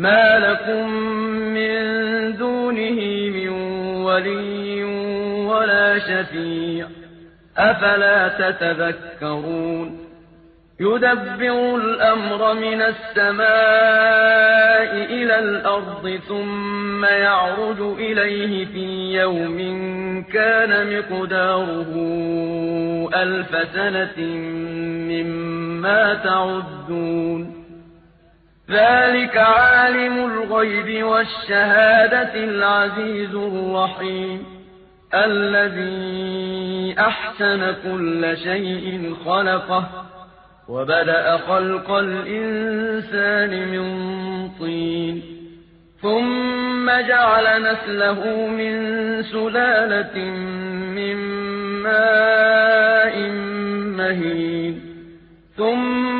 مَا لَكُم مِّن دُونِهِ مِن وَلِيٍّ وَلَا شَفِيعٍ ۚ أَفَلَا تَتَذَكَّرُونَ يُدَبِّرُ الْأَمْرَ مِنَ السَّمَاءِ إِلَى الْأَرْضِ ثُمَّ يَعْرُجُ إِلَيْهِ فِي يَوْمٍ كَانَ مِقْدَارُهُ أَلْفَ سَنَةٍ مِّمَّا تَعُدُّونَ ذلك عالم الغيب والشهادة العزيز الرحيم. الذي أحسن كل شيء خلقه وبدأ خلق الإنسان من طين ثم جعل نسله من سلالة من ماء مهين ثم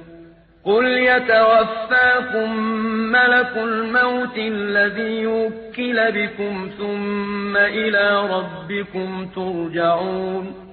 قُلْ يَتَوَفَّاكُم مَّلَكُ الْمَوْتِ الَّذِي وُكِّلَ بِكُمْ ثُمَّ إِلَىٰ رَبِّكُمْ تُرْجَعُونَ